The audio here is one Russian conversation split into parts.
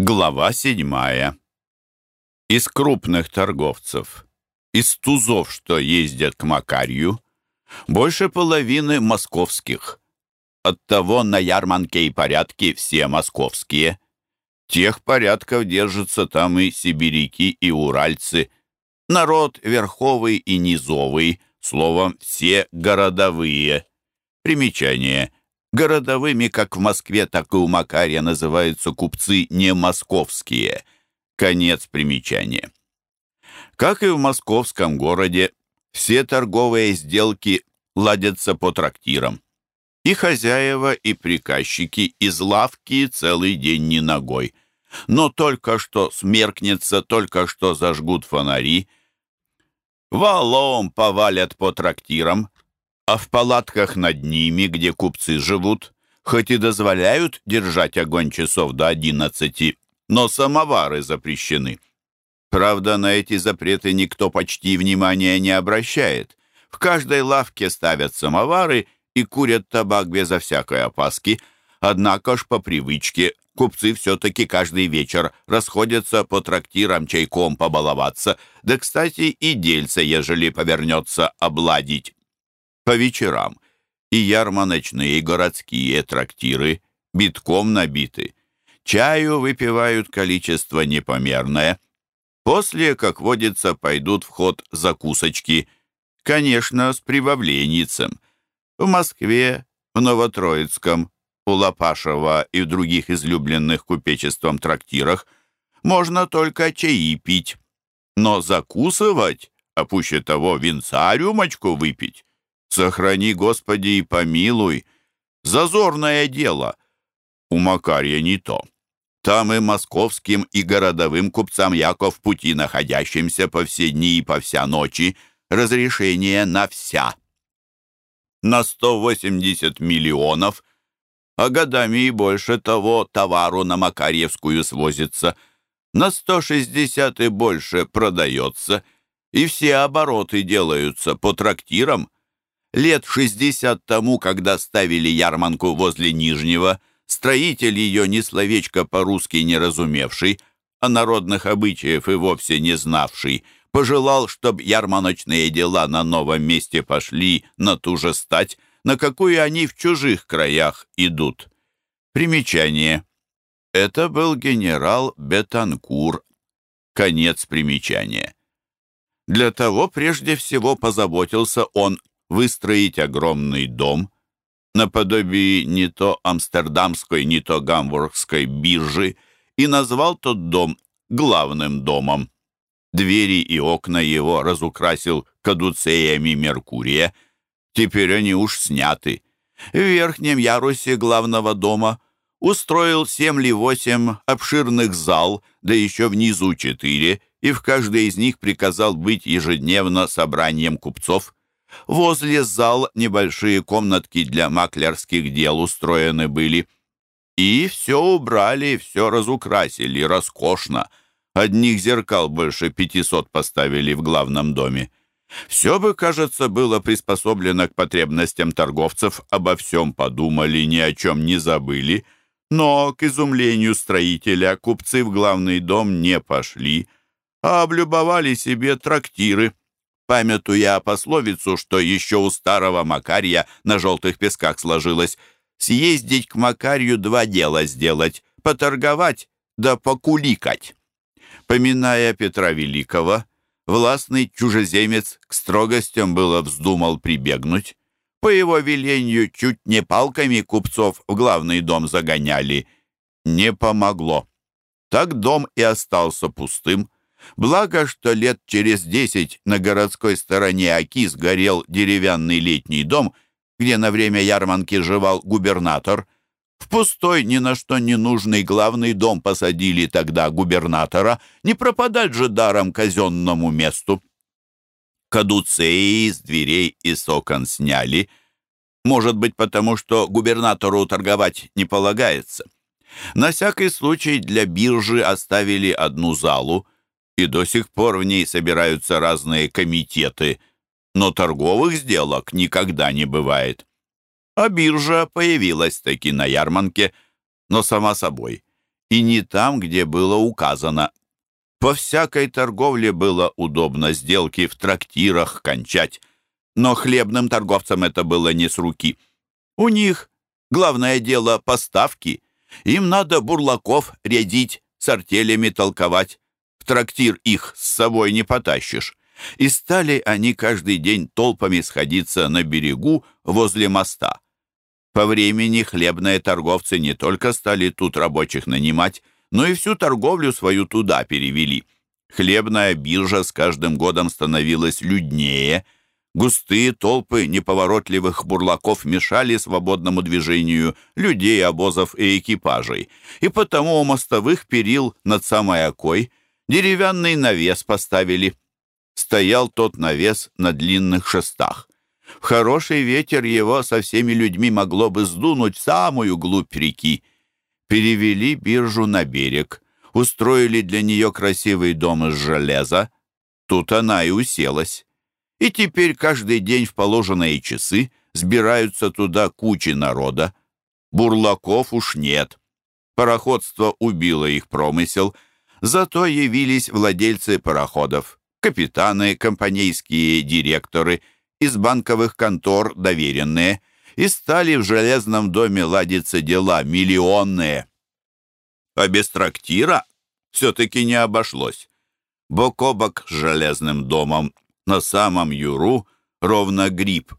Глава седьмая. Из крупных торговцев, из тузов, что ездят к Макарью, больше половины московских. Оттого на ярманке и порядке все московские. Тех порядков держатся там и сибиряки, и уральцы. Народ верховый и низовый, словом, все городовые. Примечание – Городовыми как в Москве, так и у Макария называются купцы не московские. Конец примечания. Как и в московском городе, все торговые сделки ладятся по трактирам. И хозяева, и приказчики из лавки целый день не ногой. Но только что смеркнется, только что зажгут фонари, валом повалят по трактирам, а в палатках над ними, где купцы живут, хоть и дозволяют держать огонь часов до одиннадцати, но самовары запрещены. Правда, на эти запреты никто почти внимания не обращает. В каждой лавке ставят самовары и курят табак безо всякой опаски, однако ж по привычке купцы все-таки каждый вечер расходятся по трактирам чайком побаловаться, да, кстати, и дельце, ежели повернется, обладить по вечерам, и ярмарочные и городские трактиры битком набиты. Чаю выпивают количество непомерное. После, как водится, пойдут в ход закусочки, конечно, с прибавленницем. В Москве, в Новотроицком, у Лопашева и в других излюбленных купечеством трактирах можно только чаи пить, но закусывать, а пуще того винца рюмочку выпить, Сохрани, Господи, и помилуй. Зазорное дело. У Макария не то. Там и московским, и городовым купцам Яков пути находящимся по все дни и по вся ночи разрешение на вся. На 180 миллионов, а годами и больше того товару на Макарьевскую свозится. На 160 и больше продается, и все обороты делаются по трактирам, Лет шестьдесят тому, когда ставили ярманку возле Нижнего, строитель ее ни словечко по-русски не разумевший, а народных обычаев и вовсе не знавший, пожелал, чтоб ярманочные дела на новом месте пошли на ту же стать, на какую они в чужих краях идут. Примечание. Это был генерал Бетанкур. Конец примечания. Для того прежде всего позаботился он выстроить огромный дом, наподобие не то амстердамской, не то гамбургской биржи, и назвал тот дом главным домом. Двери и окна его разукрасил кадуцеями Меркурия. Теперь они уж сняты. В верхнем ярусе главного дома устроил семь или восемь обширных зал, да еще внизу четыре, и в каждой из них приказал быть ежедневно собранием купцов. Возле зал небольшие комнатки для маклерских дел устроены были. И все убрали, все разукрасили, роскошно. Одних зеркал больше пятисот поставили в главном доме. Все бы, кажется, было приспособлено к потребностям торговцев, обо всем подумали, ни о чем не забыли. Но, к изумлению строителя, купцы в главный дом не пошли, а облюбовали себе трактиры памятуя пословицу, что еще у старого Макария на желтых песках сложилось «съездить к Макарию два дела сделать — поторговать да покуликать». Поминая Петра Великого, властный чужеземец к строгостям было вздумал прибегнуть. По его велению чуть не палками купцов в главный дом загоняли. Не помогло. Так дом и остался пустым, Благо, что лет через десять на городской стороне Оки сгорел деревянный летний дом, где на время ярманки жевал губернатор. В пустой, ни на что не нужный главный дом посадили тогда губернатора, не пропадать же даром казенному месту. Кадуцеи из дверей и с окон сняли. Может быть, потому что губернатору торговать не полагается. На всякий случай для биржи оставили одну залу — и до сих пор в ней собираются разные комитеты, но торговых сделок никогда не бывает. А биржа появилась таки на ярмарке, но сама собой. и не там, где было указано. По всякой торговле было удобно сделки в трактирах кончать, но хлебным торговцам это было не с руки. У них главное дело поставки. Им надо бурлаков рядить, с артелями толковать. Трактир их с собой не потащишь. И стали они каждый день толпами сходиться на берегу возле моста. По времени хлебные торговцы не только стали тут рабочих нанимать, но и всю торговлю свою туда перевели. Хлебная биржа с каждым годом становилась люднее. Густые толпы неповоротливых бурлаков мешали свободному движению людей, обозов и экипажей. И потому у мостовых перил над самой окой деревянный навес поставили. Стоял тот навес на длинных шестах. В хороший ветер его со всеми людьми могло бы сдунуть в самую глубь реки. Перевели биржу на берег, устроили для нее красивый дом из железа. Тут она и уселась. И теперь каждый день в положенные часы сбираются туда кучи народа. Бурлаков уж нет. Пароходство убило их промысел, зато явились владельцы пароходов, капитаны, компанейские директоры, из банковых контор доверенные — и стали в железном доме ладиться дела миллионные. А без трактира все-таки не обошлось. Бок о бок с железным домом на самом юру ровно гриб.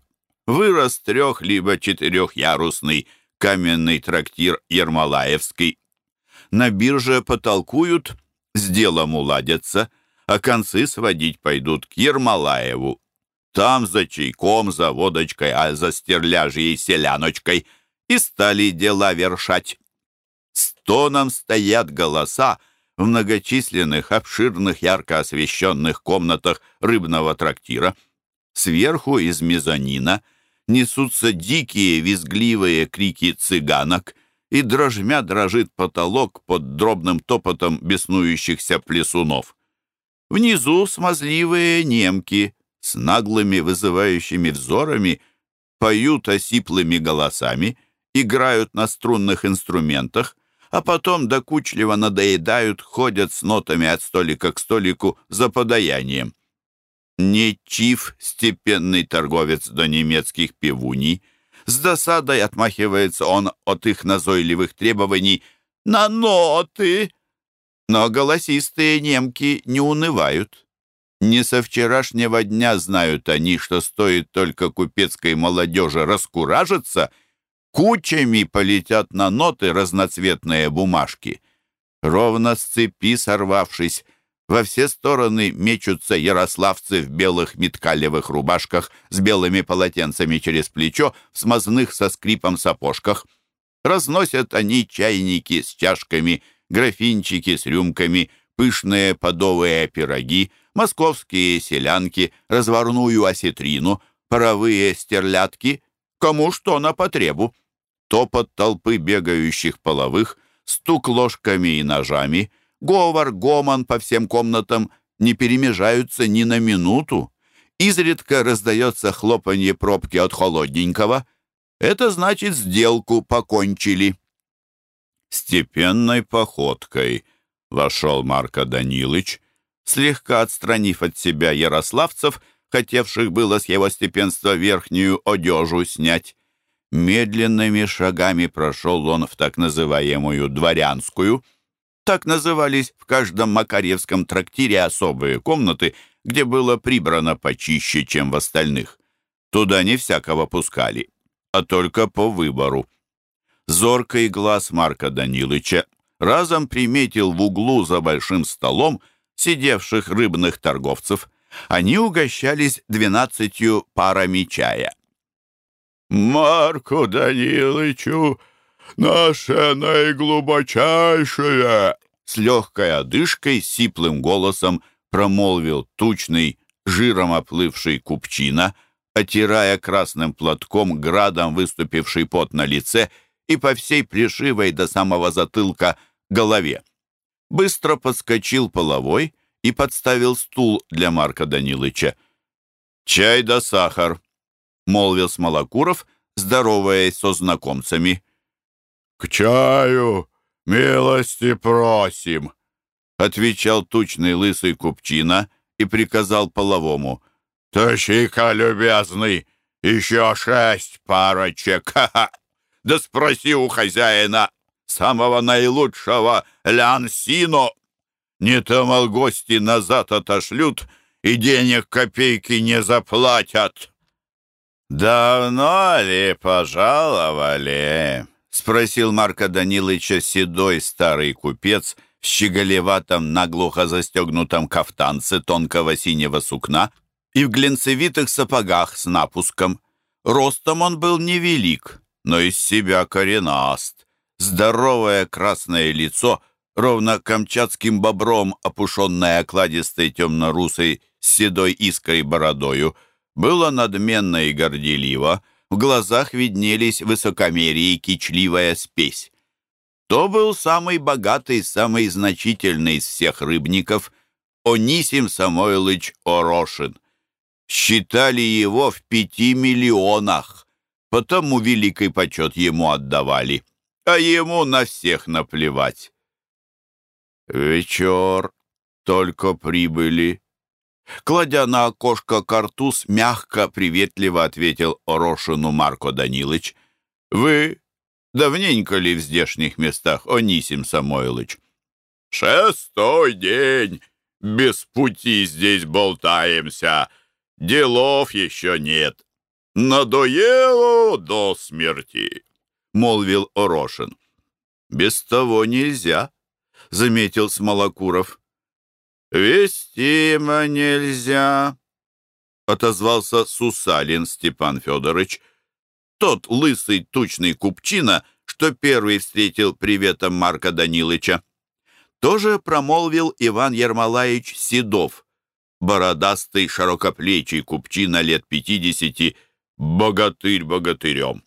Вырос трех- либо четырехярусный каменный трактир Ермолаевский. На бирже потолкуют, с делом уладятся, а концы сводить пойдут к Ермолаеву. Там за чайком, за водочкой, а за стерляжьей селяночкой и стали дела вершать. Стоном стоят голоса в многочисленных, обширных, ярко освещенных комнатах рыбного трактира. Сверху из мезонина несутся дикие, визгливые крики цыганок, и дрожмя дрожит потолок под дробным топотом беснующихся плесунов. Внизу смазливые немки — с наглыми вызывающими взорами, поют осиплыми голосами, играют на струнных инструментах, а потом докучливо надоедают, ходят с нотами от столика к столику за подаянием. Не чиф, степенный торговец до немецких пивуней, с досадой отмахивается он от их назойливых требований «на ноты!» Но голосистые немки не унывают. Не со вчерашнего дня знают они, что стоит только купецкой молодежи раскуражиться, кучами полетят на ноты разноцветные бумажки. Ровно с цепи сорвавшись, во все стороны мечутся ярославцы в белых меткалевых рубашках с белыми полотенцами через плечо, в смазных со скрипом сапожках. Разносят они чайники с чашками, графинчики с рюмками, пышные подовые пироги, московские селянки, разварную осетрину, паровые стерлядки, кому что на потребу. Топот толпы бегающих половых, стук ложками и ножами, говор, гомон по всем комнатам не перемежаются ни на минуту. Изредка раздается хлопанье пробки от холодненького. Это значит, сделку покончили. Степенной походкой вошел Марко Данилыч, слегка отстранив от себя ярославцев, хотевших было с его степенства верхнюю одежу снять. Медленными шагами прошел он в так называемую «дворянскую». Так назывались в каждом макаревском трактире особые комнаты, где было прибрано почище, чем в остальных. Туда не всякого пускали, а только по выбору. Зоркий глаз Марка Данилыча разом приметил в углу за большим столом сидевших рыбных торговцев, они угощались двенадцатью парами чая. «Марку Данилычу наше наиглубочайшее!» С легкой одышкой, сиплым голосом промолвил тучный, жиром оплывший купчина, отирая красным платком градом выступивший пот на лице и по всей пришивой до самого затылка голове быстро подскочил половой и подставил стул для Марка Данилыча. «Чай да сахар», — молвил Смолокуров, здороваясь со знакомцами. «К чаю милости просим», — отвечал тучный лысый купчина и приказал половому. «Тащи-ка, любезный, еще шесть парочек! Да спроси у хозяина самого наилучшего Лянсино. Не то, мол, гости назад отошлют и денег копейки не заплатят». «Давно ли пожаловали?» — спросил Марка Данилыча седой старый купец в щеголеватом наглухо застегнутом кафтанце тонкого синего сукна и в глинцевитых сапогах с напуском. Ростом он был невелик, но из себя коренаст. Здоровое красное лицо, ровно камчатским бобром, опушенное окладистой темно-русой с седой искрой бородою, было надменно и горделиво, в глазах виднелись высокомерие и кичливая спесь. То был самый богатый, самый значительный из всех рыбников Онисим Самойлыч Орошин. Считали его в пяти миллионах, потому великий почет ему отдавали, а ему на всех наплевать. Вечер, только прибыли. Кладя на окошко картуз, мягко, приветливо ответил Орошину Марко Данилыч. «Вы давненько ли в здешних местах, Онисим Самойлыч?» «Шестой день без пути здесь болтаемся. Делов еще нет. Надоело до смерти», — молвил Орошин. «Без того нельзя», — заметил Смолокуров. «Вестимо нельзя», — отозвался Сусалин Степан Федорович. Тот лысый тучный купчина, что первый встретил приветом Марка Данилыча. Тоже промолвил Иван Ермолаевич Седов, бородастый широкоплечий купчина лет пятидесяти, богатырь богатырем.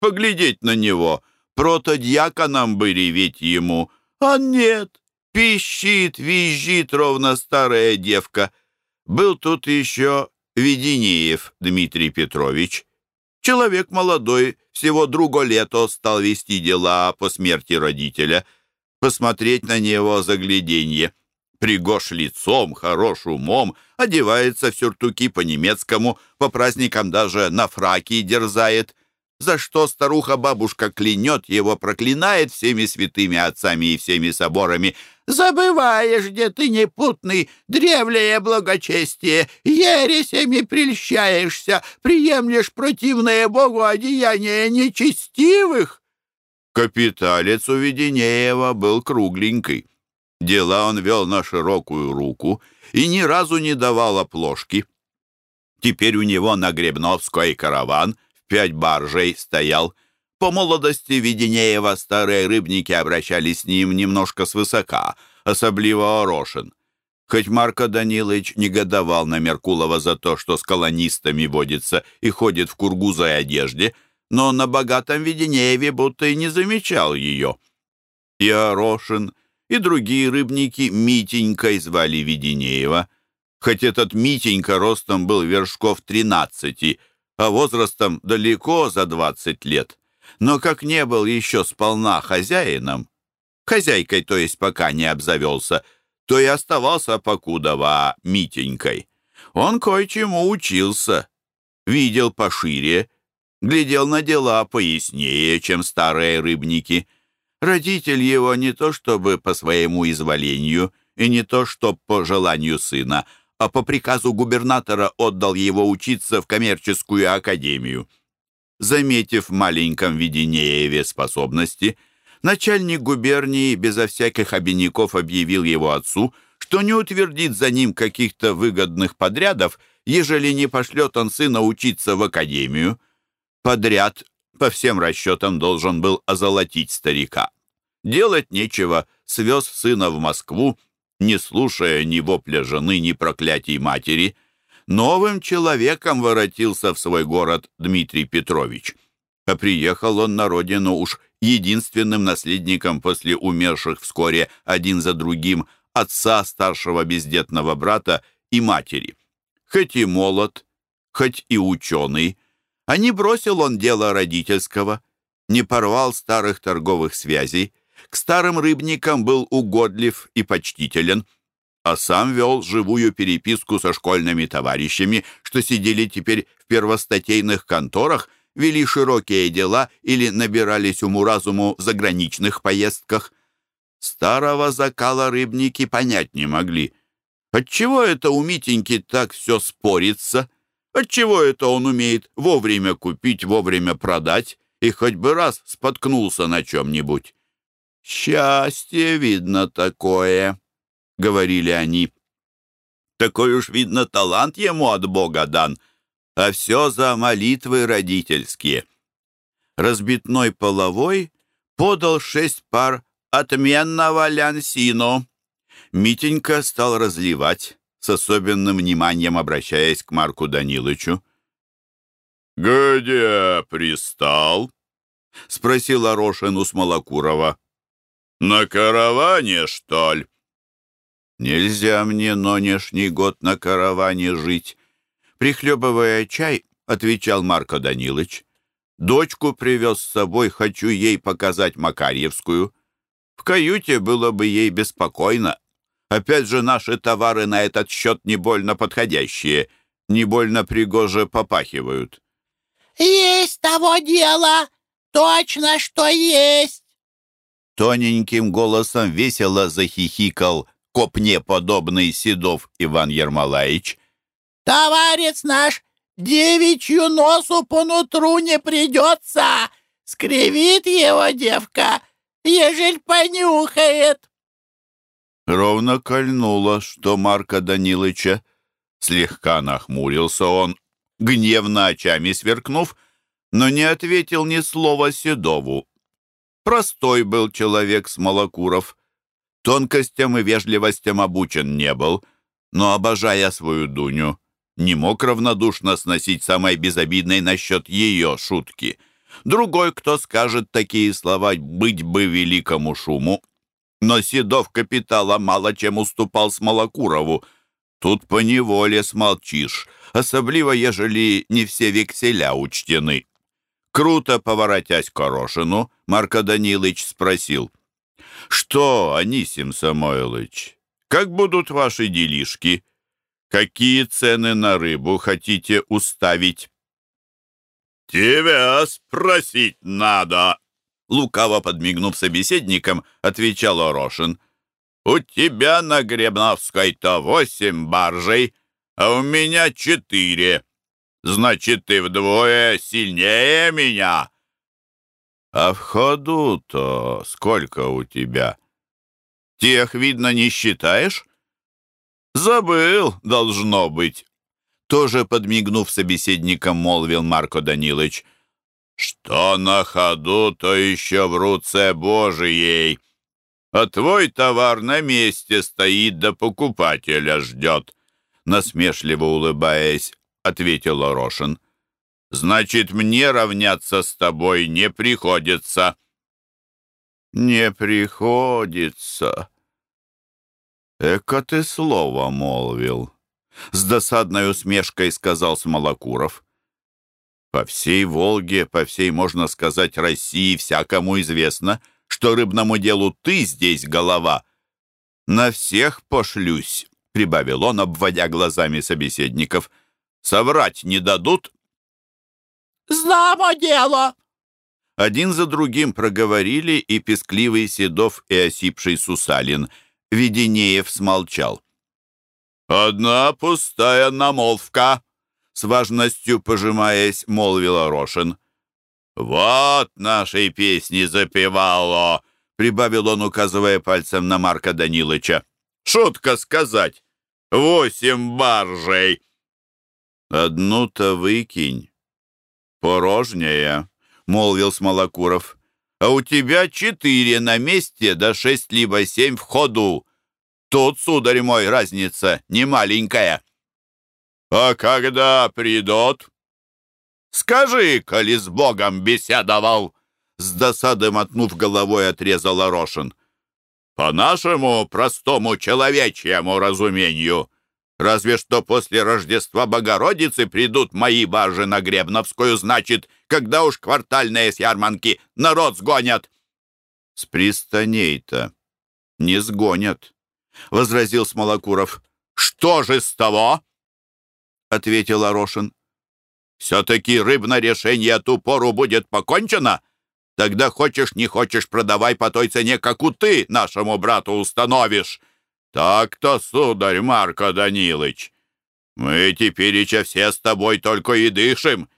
Поглядеть на него, протодьяконом бы реветь ему, а нет, Пищит, визжит ровно старая девка. Был тут еще Веденеев Дмитрий Петрович. Человек молодой, всего друго лето стал вести дела по смерти родителя. Посмотреть на него загляденье. Пригож лицом, хорош умом, одевается в сюртуки по-немецкому, по праздникам даже на фраки дерзает за что старуха-бабушка клянет его, проклинает всеми святыми отцами и всеми соборами. «Забываешь, где ты непутный, древлее благочестие, ересями прельщаешься, приемлешь противное Богу одеяние нечестивых». Капиталец у Веденеева был кругленький. Дела он вел на широкую руку и ни разу не давал оплошки. Теперь у него на Гребновской караван — пять баржей стоял. По молодости Веденеева старые рыбники обращались с ним немножко свысока, особливо Орошин. Хоть Марко Данилович негодовал на Меркулова за то, что с колонистами водится и ходит в кургузой одежде, но на богатом Веденееве будто и не замечал ее. И Орошин, и другие рыбники Митенькой звали Веденеева, хоть этот Митенька ростом был вершков тринадцати, а возрастом далеко за двадцать лет. Но как не был еще сполна хозяином, хозяйкой, то есть пока не обзавелся, то и оставался покудова Митенькой. Он кое-чему учился, видел пошире, глядел на дела пояснее, чем старые рыбники. Родитель его не то чтобы по своему изволению и не то что по желанию сына, а по приказу губернатора отдал его учиться в коммерческую академию. Заметив в маленьком Веденееве способности, начальник губернии безо всяких обиняков объявил его отцу, что не утвердит за ним каких-то выгодных подрядов, ежели не пошлет он сына учиться в академию. Подряд, по всем расчетам, должен был озолотить старика. Делать нечего, свез сына в Москву, не слушая ни вопля жены, ни проклятий матери, новым человеком воротился в свой город Дмитрий Петрович. А приехал он на родину уж единственным наследником после умерших вскоре один за другим отца старшего бездетного брата и матери. Хоть и молод, хоть и ученый, а не бросил он дело родительского, не порвал старых торговых связей, К старым рыбникам был угодлив и почтителен, а сам вел живую переписку со школьными товарищами, что сидели теперь в первостатейных конторах, вели широкие дела или набирались уму-разуму в заграничных поездках. Старого закала рыбники понять не могли. Отчего это у Митеньки так все спорится? Отчего это он умеет вовремя купить, вовремя продать и хоть бы раз споткнулся на чем-нибудь? «Счастье, видно, такое», — говорили они. «Такой уж, видно, талант ему от Бога дан, а все за молитвы родительские». Разбитной половой подал шесть пар отменного лянсино. Митенька стал разливать, с особенным вниманием обращаясь к Марку Данилычу. «Где пристал?» — спросил Орошин у Смолокурова. «На караване, что ли?» «Нельзя мне нонешний год на караване жить», — прихлебывая чай, отвечал Марко Данилович. «Дочку привез с собой, хочу ей показать Макарьевскую. В каюте было бы ей беспокойно. Опять же, наши товары на этот счет не больно подходящие, не больно пригоже попахивают». «Есть того дела! Точно, что есть!» Тоненьким голосом весело захихикал копне подобный Седов Иван Ермолаевич. «Товарец наш девичью носу по нутру не придется! Скривит его девка, ежель понюхает!» Ровно кольнуло, что Марка Данилыча. Слегка нахмурился он, гневно очами сверкнув, но не ответил ни слова Седову. Простой был человек Смолокуров. Тонкостям и вежливостям обучен не был, но, обожая свою Дуню, не мог равнодушно сносить самой безобидной насчет ее шутки. Другой, кто скажет такие слова, быть бы великому шуму. Но Седов капитала мало чем уступал Смолокурову. Тут поневоле смолчишь, особливо, ежели не все векселя учтены. Круто поворотясь к Орошину, Марко Данилович спросил. «Что, Анисим Самойлович, как будут ваши делишки? Какие цены на рыбу хотите уставить?» «Тебя спросить надо!» Лукаво подмигнув собеседникам, отвечал Орошин. «У тебя на Гребновской-то восемь баржей, а у меня четыре. Значит, ты вдвое сильнее меня. А в ходу-то сколько у тебя? Тех, видно, не считаешь? Забыл, должно быть. Тоже подмигнув собеседником, молвил Марко Данилович. Что на ходу, то еще в руце Божией. А твой товар на месте стоит, да покупателя ждет. Насмешливо улыбаясь, ответил Орошин. «Значит, мне равняться с тобой не приходится». «Не приходится». «Эко ты слово молвил», — с досадной усмешкой сказал Смолокуров. «По всей Волге, по всей, можно сказать, России всякому известно, что рыбному делу ты здесь голова. На всех пошлюсь», — прибавил он, обводя глазами собеседников — Соврать не дадут?» «Знамо дело!» Один за другим проговорили и пескливый Седов, и осипший Сусалин. Веденеев смолчал. «Одна пустая намолвка!» С важностью пожимаясь, молвил Рошин. «Вот нашей песни запевало!» Прибавил он, указывая пальцем на Марка Данилыча. «Шутка сказать! Восемь баржей!» «Одну-то выкинь. Порожняя», — молвил Смолокуров. «А у тебя четыре на месте, да шесть либо семь в ходу. Тут, сударь мой, разница не маленькая». «А когда придут?» «Скажи, коли с Богом беседовал!» С досады мотнув головой, отрезал Орошин. «По нашему простому человечьему разумению, Разве что после Рождества Богородицы придут мои баржи на Гребновскую, значит, когда уж квартальные с ярманки народ сгонят. С пристаней-то не сгонят, — возразил Смолокуров. Что же с того? — ответил Орошин. Все-таки рыбное решение ту пору будет покончено. Тогда хочешь, не хочешь, продавай по той цене, какую ты нашему брату установишь. Так-то, сударь Марко Данилыч, мы теперь все с тобой только и дышим.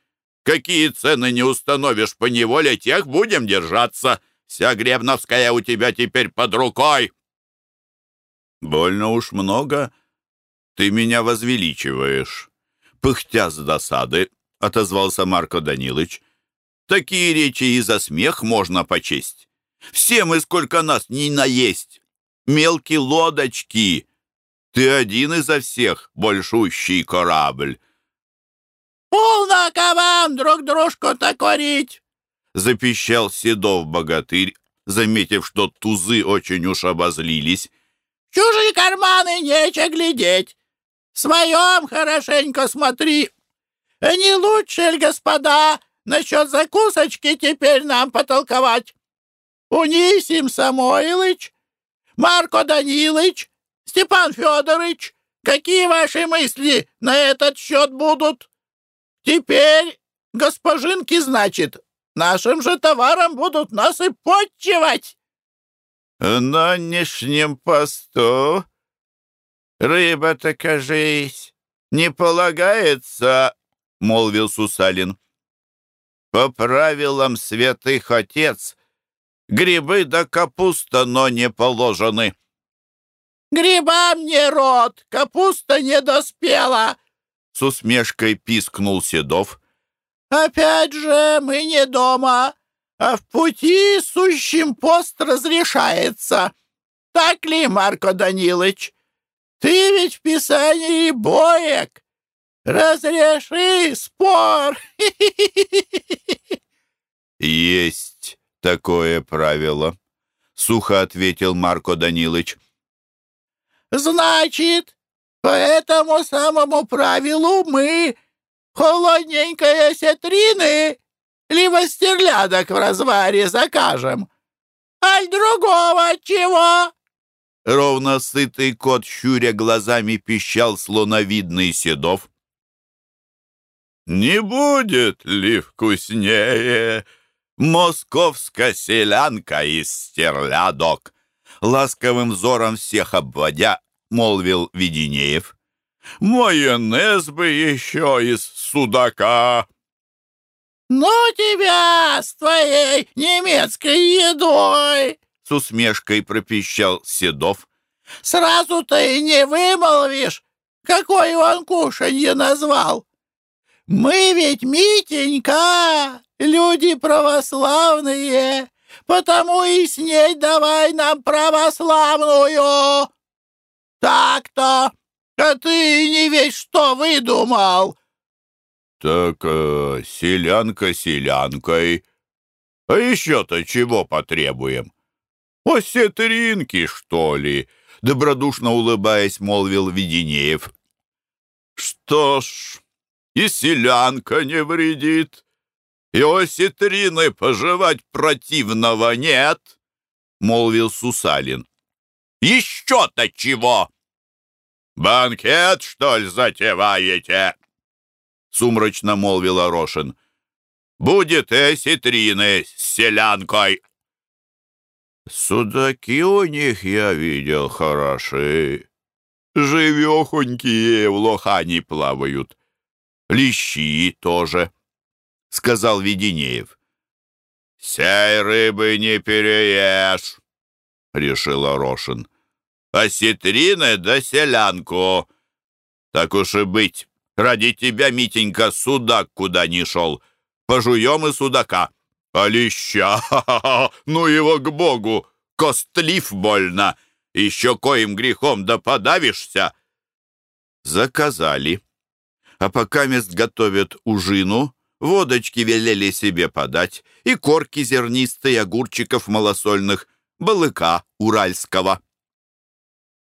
Какие цены не установишь по неволе, тех будем держаться. Вся Гребновская у тебя теперь под рукой. Больно уж много ты меня возвеличиваешь. Пыхтя с досады, отозвался Марко Данилыч. Такие речи и за смех можно почесть. Все мы, сколько нас, не наесть. Мелкие лодочки. Ты один изо всех, большущий корабль. «Полно-ка вам друг дружку-то корить!» — запищал Седов богатырь, заметив, что тузы очень уж обозлились. «Чужие карманы нече глядеть! В своем хорошенько смотри! Не лучше ли, господа, насчет закусочки теперь нам потолковать? Унисим Самойлыч, Марко Данилыч, Степан Федорович, какие ваши мысли на этот счет будут?» Теперь, госпожинки, значит, нашим же товаром будут нас и подчевать. В нынешнем посту рыба-то, кажись, не полагается, — молвил Сусалин. По правилам святых отец грибы да капуста, но не положены. Грибам не рот, капуста не доспела, с усмешкой пискнул Седов. «Опять же, мы не дома, а в пути сущим пост разрешается. Так ли, Марко Данилович? Ты ведь в Писании боек. Разреши спор!» «Есть такое правило», — сухо ответил Марко Данилович. «Значит, по этому самому правилу мы холодненькое сетрины либо стерлядок в разваре закажем. Аль другого чего?» Ровно сытый кот, щуря глазами, пищал слоновидный седов. «Не будет ли вкуснее московская селянка из стерлядок?» Ласковым взором всех обводя, — молвил Веденеев. «Майонез бы еще из судака!» «Ну тебя с твоей немецкой едой!» — с усмешкой пропищал Седов. «Сразу-то и не вымолвишь, какой он кушанье назвал! Мы ведь, Митенька, люди православные, потому и сней давай нам православную!» «Так-то! А ты не весь что выдумал!» «Так э, селянка селянкой. А еще-то чего потребуем? Осетринки, что ли?» Добродушно улыбаясь, молвил Веденеев. «Что ж, и селянка не вредит, и осетрины пожевать противного нет», — молвил Сусалин. Еще-то чего? Банкет, что ли, затеваете? Сумрачно молвил Орошин. Будет эситрины с селянкой. Судаки у них, я видел, хороши. Живехонькие в лохани плавают. Лещи тоже, — сказал Веденеев. «Сей рыбы не переешь», — решил Орошин осетрины да селянку. Так уж и быть, ради тебя, Митенька, судак куда ни шел. Пожуем и судака. А леща, ну его к богу, костлив больно. Еще коим грехом да подавишься. Заказали. А пока мест готовят ужину, водочки велели себе подать и корки зернистые огурчиков малосольных, балыка уральского.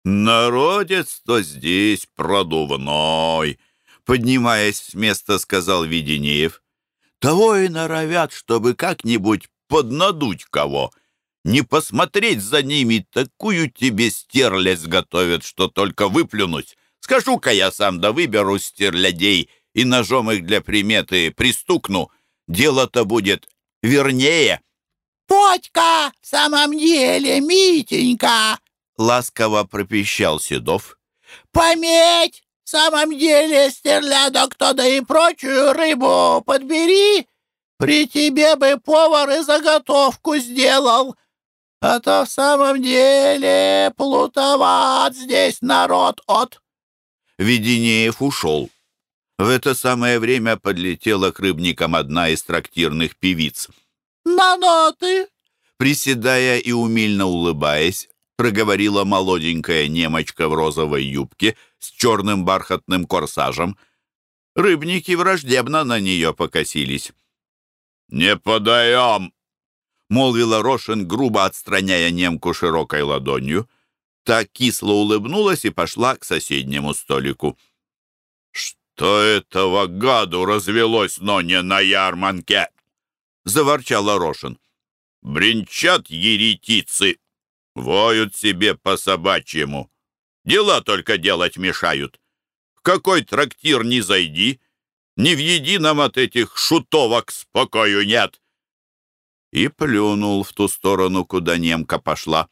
«Народец-то здесь продувной!» Поднимаясь с места, сказал Веденеев. «Того и норовят, чтобы как-нибудь поднадуть кого. Не посмотреть за ними, такую тебе стерлядь готовят, что только выплюнуть. Скажу-ка я сам да выберу стерлядей и ножом их для приметы пристукну. Дело-то будет вернее. «Потька, в самом деле, Митенька!» — ласково пропищал Седов. «Пометь, в самом деле, стерлядок то да и прочую рыбу подбери. При тебе бы повар и заготовку сделал. А то в самом деле плутоват здесь народ от...» Веденеев ушел. В это самое время подлетела к рыбникам одна из трактирных певиц. «На ноты!» Приседая и умильно улыбаясь, проговорила молоденькая немочка в розовой юбке с черным бархатным корсажем. Рыбники враждебно на нее покосились. «Не подаем!» — молвила Рошин, грубо отстраняя немку широкой ладонью. Та кисло улыбнулась и пошла к соседнему столику. «Что этого гаду развелось, но не на ярманке?» — заворчала Рошин. «Бринчат еретицы, воют себе по собачьему. Дела только делать мешают. В какой трактир не зайди, ни в едином от этих шутовок спокою нет». И плюнул в ту сторону, куда немка пошла.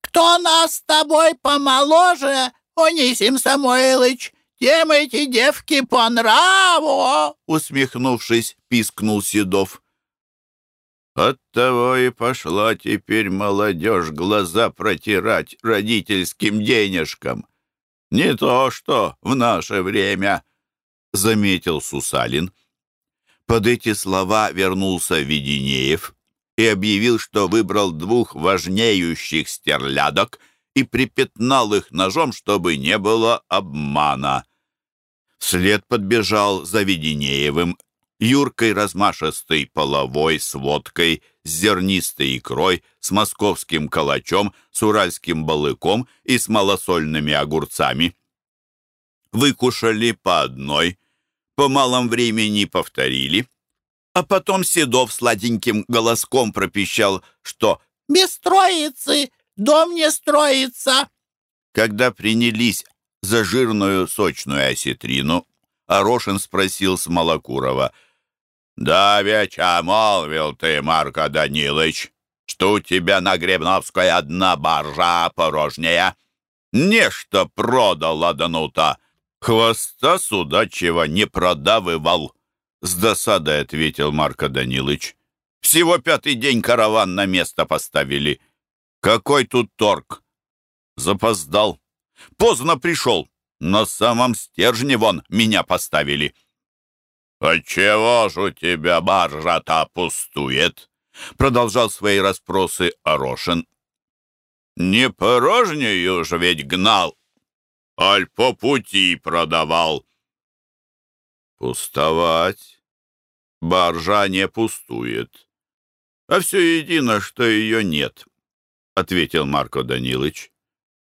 «Кто нас с тобой помоложе, Онисим Самойлыч, тем эти девки по нраву!» Усмехнувшись, пискнул Седов. Оттого и пошла теперь молодежь глаза протирать родительским денежкам. Не то что в наше время, — заметил Сусалин. Под эти слова вернулся Веденеев и объявил, что выбрал двух важнеющих стерлядок и припятнал их ножом, чтобы не было обмана. Вслед подбежал за Веденеевым, Юркой размашистой половой с водкой, с зернистой икрой, с московским калачом, с уральским балыком и с малосольными огурцами. Выкушали по одной, по малом времени повторили, а потом Седов сладеньким голоском пропищал, что «Без троицы дом не строится». Когда принялись за жирную сочную осетрину, Арошин спросил с Малокурова — «Да ведь молвил ты, Марко Данилыч, что у тебя на Гребновской одна баржа порожняя. Нечто продал одну-то, хвоста судачего не продавывал». С досадой ответил Марко Данилыч. «Всего пятый день караван на место поставили. Какой тут торг?» Запоздал. Поздно пришел. На самом стержне вон меня поставили. «Отчего ж у тебя баржа-то пустует?» Продолжал свои расспросы Орошин. «Не порожнею ж ведь гнал, аль по пути продавал». «Пустовать? Баржа не пустует, а все едино, что ее нет», — ответил Марко Данилович.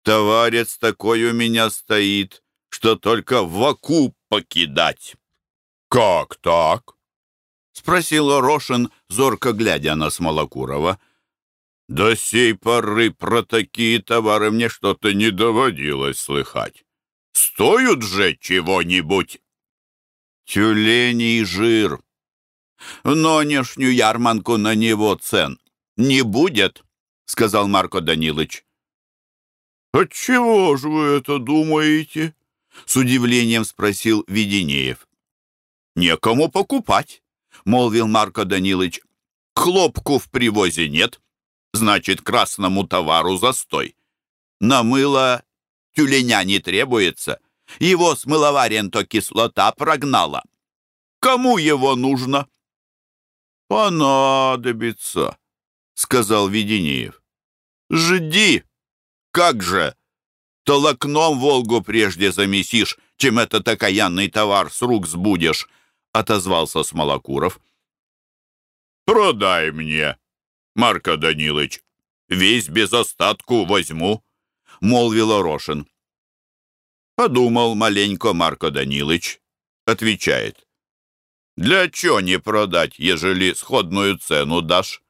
«Товарец такой у меня стоит, что только в оку покидать». «Как так?» — спросил Рошин, зорко глядя на Смолокурова. «До сей поры про такие товары мне что-то не доводилось слыхать. Стоят же чего-нибудь?» «Тюленей жир. В нонешнюю ярманку на него цен не будет», — сказал Марко Данилович. «Отчего же вы это думаете?» — с удивлением спросил Веденеев некому покупать», — молвил Марко Данилович. «Хлопку в привозе нет, значит, красному товару застой. На мыло тюленя не требуется, его с мыловарен-то кислота прогнала. Кому его нужно?» «Понадобится», — сказал Веденеев. «Жди! Как же! Толокном Волгу прежде замесишь, чем этот окаянный товар с рук сбудешь. — отозвался Смолокуров. «Продай мне, Марко Данилович. Весь без остатку возьму», — молвил Орошин. Подумал маленько Марко Данилович. Отвечает. «Для чё не продать, ежели сходную цену дашь?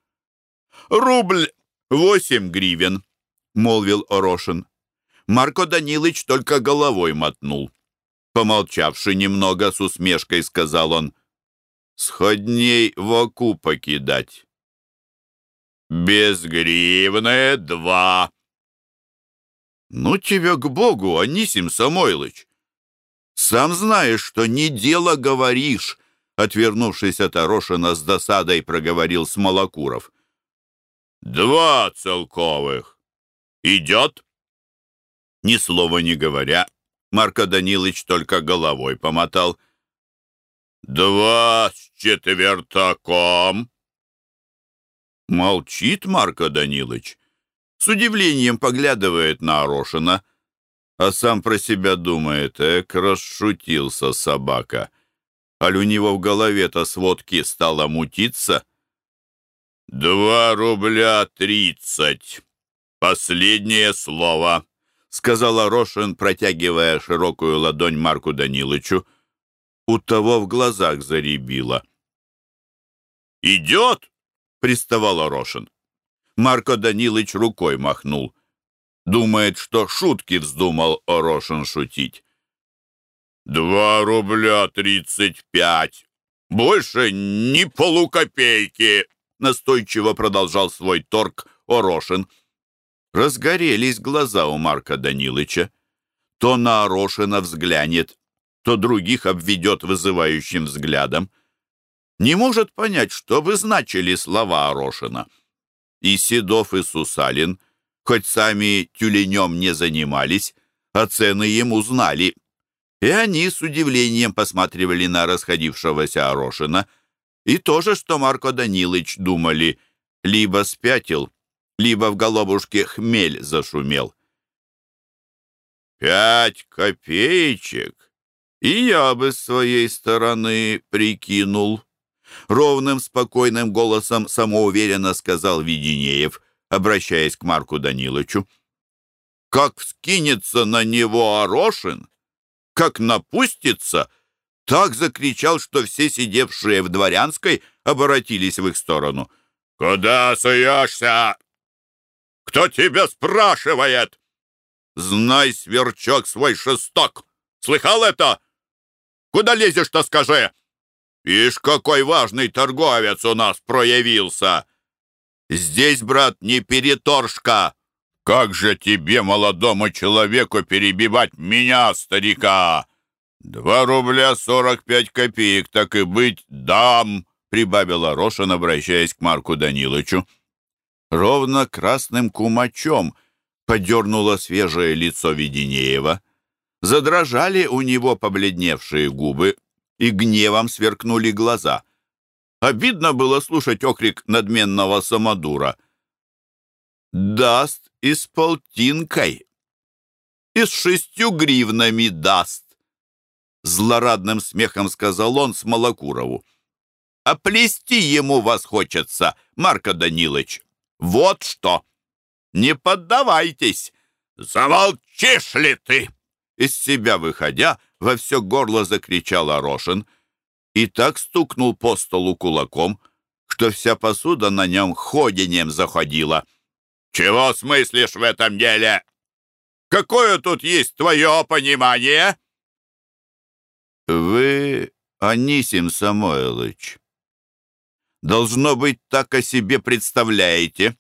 Рубль «Восемь гривен», — молвил Орошин. Марко Данилыч только головой мотнул. Помолчавши немного, с усмешкой сказал он, «Сходней в оку покидать». «Без гривны два». «Ну тебе к Богу, Анисим Самойлыч! Сам знаешь, что не дело говоришь!» Отвернувшись от Орошина с досадой, проговорил Смолокуров. «Два целковых. Идет?» Ни слова не говоря, Марко Данилович только головой помотал. «Два с четвертаком!» Молчит Марко Данилович, с удивлением поглядывает на Орошина, а сам про себя думает, эк, расшутился собака. Аль у него в голове-то сводки стало мутиться. «Два рубля тридцать. Последнее слово», — сказала Рошин, протягивая широкую ладонь Марку Данилычу. У того в глазах заребило. «Идет!» — приставала Рошин. Марко Данилыч рукой махнул. Думает, что шутки вздумал Орошин шутить. «Два рубля тридцать пять. Больше ни полукопейки!» Настойчиво продолжал свой торг Орошин. Разгорелись глаза у Марка Данилыча. То на Орошина взглянет, то других обведет вызывающим взглядом. Не может понять, что бы значили слова Орошина. И Седов, и Сусалин, хоть сами тюленем не занимались, а цены ему знали — и они с удивлением посматривали на расходившегося Орошина. И то же, что Марко Данилыч думали, либо спятил, либо в голубушке хмель зашумел. «Пять копеечек, и я бы с своей стороны прикинул», ровным, спокойным голосом самоуверенно сказал Веденеев, обращаясь к Марку Данилычу. «Как вскинется на него Орошин, как напустится, так закричал, что все сидевшие в дворянской оборотились в их сторону. «Куда суешься? Кто тебя спрашивает? Знай, сверчок, свой шесток! Слыхал это? Куда лезешь-то, скажи? Ишь, какой важный торговец у нас проявился! Здесь, брат, не переторжка, как же тебе, молодому человеку, перебивать меня, старика? Два рубля сорок пять копеек, так и быть, дам, прибавила Рошин, обращаясь к Марку Данилычу. Ровно красным кумачом подернуло свежее лицо Веденеева. Задрожали у него побледневшие губы и гневом сверкнули глаза. Обидно было слушать окрик надменного самодура. «Даст и с полтинкой, и с шестью гривнами даст. Злорадным смехом сказал он с Малокурову. А плести ему вас хочется, Марко Данилович. Вот что! Не поддавайтесь! Замолчишь ли ты? Из себя выходя, во все горло закричал Орошин и так стукнул по столу кулаком, что вся посуда на нем ходенем заходила. «Чего смыслишь в этом деле? Какое тут есть твое понимание?» «Вы, Анисим Самойлович, должно быть, так о себе представляете,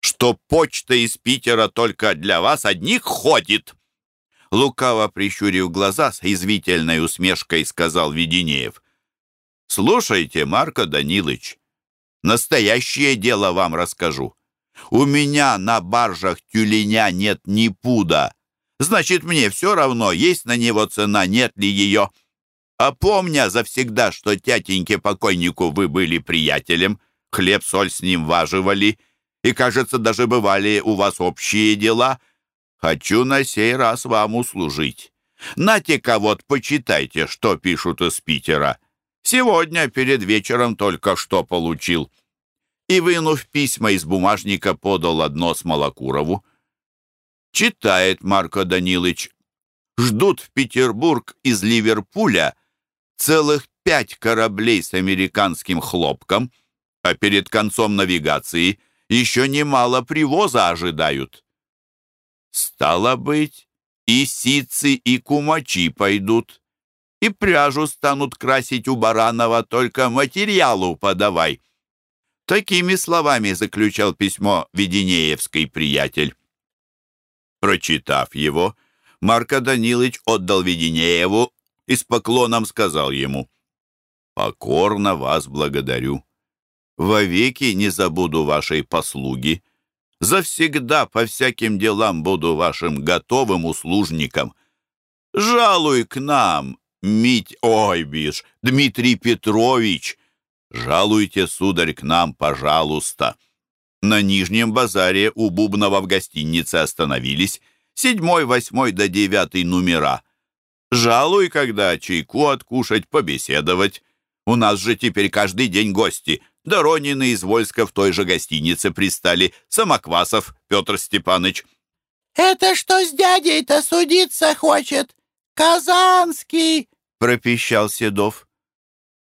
что почта из Питера только для вас одних ходит!» Лукаво прищурив глаза с извительной усмешкой, сказал Веденеев. «Слушайте, Марко Данилович, настоящее дело вам расскажу. У меня на баржах тюленя нет ни пуда. Значит, мне все равно, есть на него цена, нет ли ее. А помня завсегда, что тятеньке покойнику вы были приятелем, хлеб-соль с ним важивали, и, кажется, даже бывали у вас общие дела, хочу на сей раз вам услужить. Нате-ка вот почитайте, что пишут из Питера. Сегодня перед вечером только что получил и, вынув письма из бумажника, подал одно с Малокурову. Читает Марко Данилыч. Ждут в Петербург из Ливерпуля целых пять кораблей с американским хлопком, а перед концом навигации еще немало привоза ожидают. Стало быть, и сицы, и кумачи пойдут, и пряжу станут красить у Баранова, только материалу подавай. Такими словами заключал письмо Веденеевский приятель. Прочитав его, Марко Данилович отдал Веденееву и с поклоном сказал ему, «Покорно вас благодарю. Вовеки не забуду вашей послуги. Завсегда по всяким делам буду вашим готовым услужником. Жалуй к нам, Мить, ой, бишь, Дмитрий Петрович, жалуйте, сударь, к нам, пожалуйста». На Нижнем базаре у Бубнова в гостинице остановились. Седьмой, восьмой до девятый номера. Жалуй, когда чайку откушать, побеседовать. У нас же теперь каждый день гости. Доронины из Вольска в той же гостинице пристали. Самоквасов Петр Степаныч. «Это что с дядей-то судиться хочет? Казанский!» — пропищал Седов.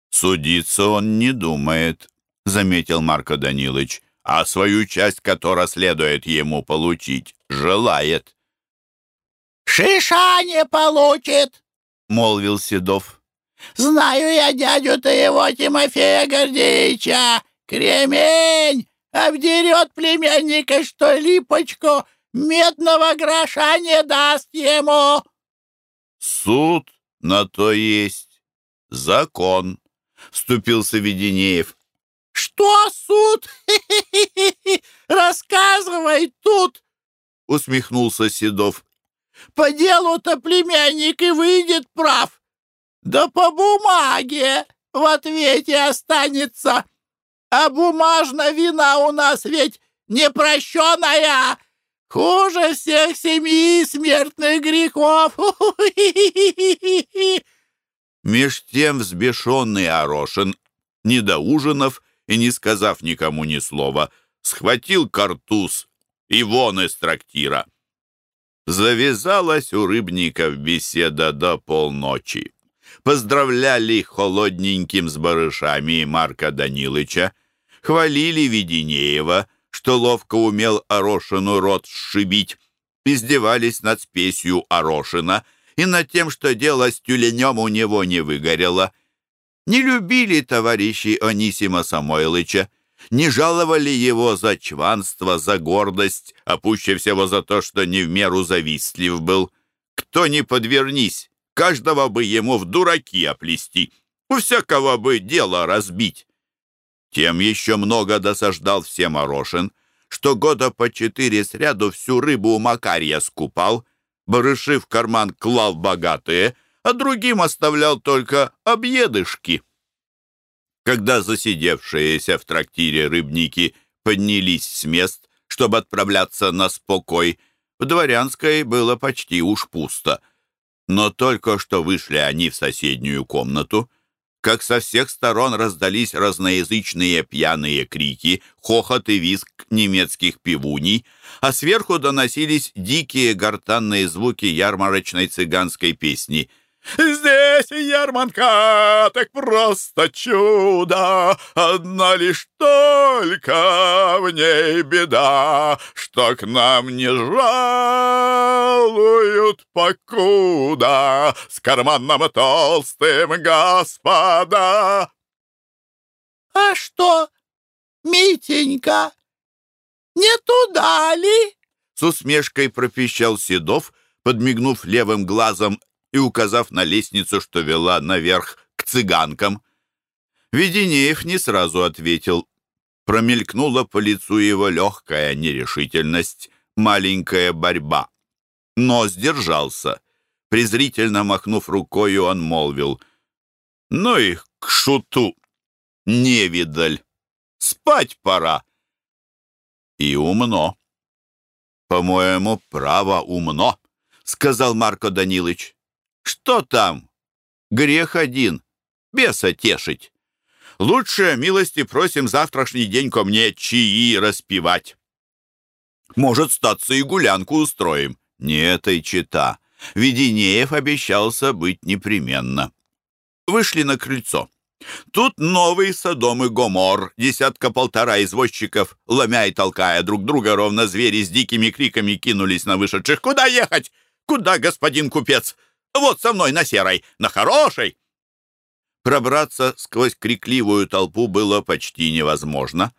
«Судиться он не думает», — заметил Марко Данилович а свою часть, которая следует ему получить, желает. «Шиша не получит!» — молвил Седов. «Знаю я дядю-то его, Тимофея Гордеевича! Кремень! Обдерет племянника, что липочку медного гроша не даст ему!» «Суд на то есть закон», — вступился Веденеев. «Что суд? Рассказывай тут!» — усмехнулся Седов. «По делу-то племянник и выйдет прав. Да по бумаге в ответе останется. А бумажная вина у нас ведь непрощенная, хуже всех семи смертных грехов. Меж тем взбешенный Орошин, недоужинав, и, не сказав никому ни слова, схватил картуз и вон из трактира. Завязалась у рыбников беседа до полночи. Поздравляли холодненьким с барышами Марка Данилыча, хвалили Веденеева, что ловко умел Орошину рот сшибить, издевались над спесью Орошина и над тем, что дело с тюленем у него не выгорело, не любили товарищи Анисима Самойлыча, не жаловали его за чванство, за гордость, а пуще всего за то, что не в меру завистлив был. Кто ни подвернись, каждого бы ему в дураки оплести, у всякого бы дело разбить. Тем еще много досаждал всем Орошин, что года по четыре сряду всю рыбу у Макарья скупал, барыши в карман клал богатые — а другим оставлял только объедышки. Когда засидевшиеся в трактире рыбники поднялись с мест, чтобы отправляться на спокой, в Дворянской было почти уж пусто. Но только что вышли они в соседнюю комнату, как со всех сторон раздались разноязычные пьяные крики, хохот и визг немецких пивуней, а сверху доносились дикие гортанные звуки ярмарочной цыганской песни — Здесь ярмарка, так просто чудо, Одна лишь только в ней беда, Что к нам не жалуют покуда С карманом толстым господа. «А что, Митенька, не туда ли?» С усмешкой пропищал Седов, подмигнув левым глазом и указав на лестницу, что вела наверх к цыганкам. Веденеев не сразу ответил. Промелькнула по лицу его легкая нерешительность, маленькая борьба. Но сдержался. Презрительно махнув рукою, он молвил. «Ну их к шуту! Невидаль! Спать пора!» И умно. «По-моему, право умно», — сказал Марко Данилович. Что там? Грех один. Беса тешить. Лучше милости просим завтрашний день ко мне чаи распевать. Может, статься и гулянку устроим. Не этой чита. Веденеев обещался быть непременно. Вышли на крыльцо. Тут новый Содом и Гомор, десятка-полтора извозчиков, ломя и толкая друг друга, ровно звери с дикими криками кинулись на вышедших. «Куда ехать? Куда, господин купец? Вот со мной на серой, на хорошей!» Пробраться сквозь крикливую толпу было почти невозможно.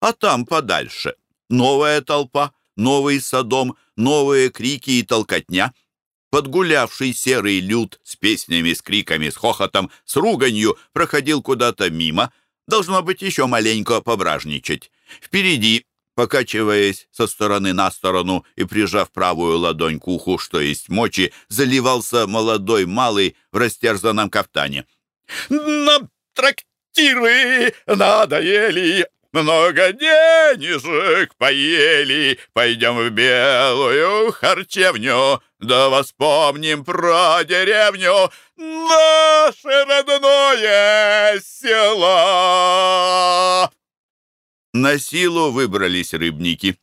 А там подальше новая толпа, новый Содом, новые крики и толкотня — Подгулявший серый люд с песнями, с криками, с хохотом, с руганью проходил куда-то мимо. Должно быть еще маленько пображничать. Впереди, покачиваясь со стороны на сторону и прижав правую ладонь к уху, что есть мочи, заливался молодой малый в растерзанном кафтане. «На трактиры надоели много денежек поели, пойдем в белую харчевню, да воспомним про деревню, наше родное село. На силу выбрались рыбники,